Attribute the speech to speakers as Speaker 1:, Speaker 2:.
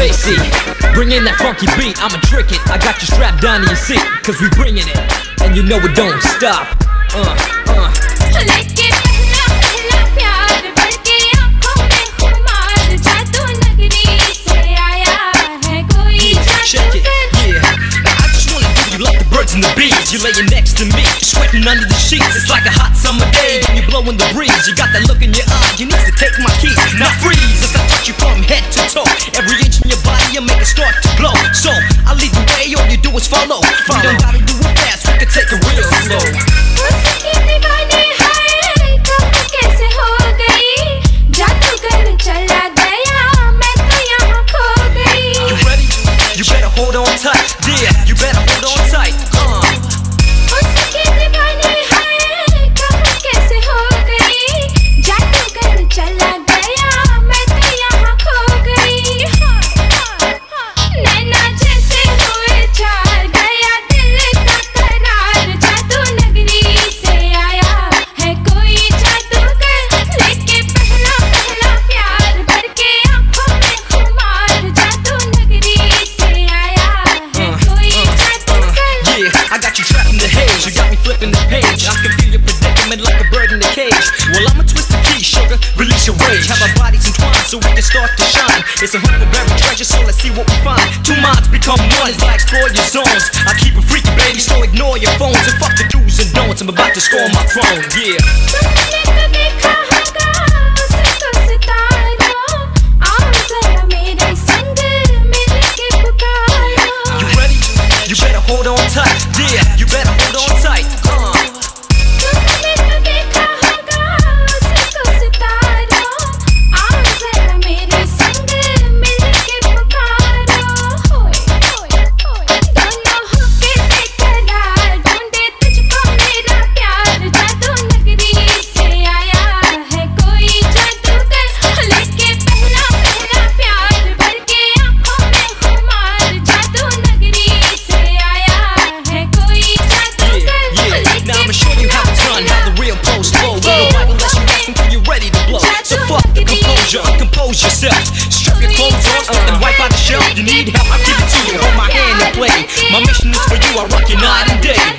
Speaker 1: Spacey, bring in that funky beat, I'ma trick it. I got you strapped down to your seat, cause we bringing it, and you know it don't stop. Uh, uh. Check it, yeah. I just wanna give you like the birds and the bees. You're laying next to me, sweating under the sheets. It's like a hot summer day, and you're blowing the breeze. You got that look in your eye. You need to take my keys, now freeze. As I touch you from head to toe, every start to glow. So I lead the way, all you do is follow. We flipping the page. I can feel your predicament like a bird in the cage. Well, I'ma twist the key, sugar, release your rage. Have our bodies entwined so we can start to shine. It's a hunt for buried treasure, so let's see what we find. Two minds become one, it's like explore your zones. I keep it freaky, baby, so ignore your phones and fuck the do's and don'ts. I'm about to score my throne, yeah. You better hold on tight, yeah. You better You need help, I'll give it to you. Hold my hand and play. My mission is for you, I rock you night and day.